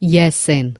yesen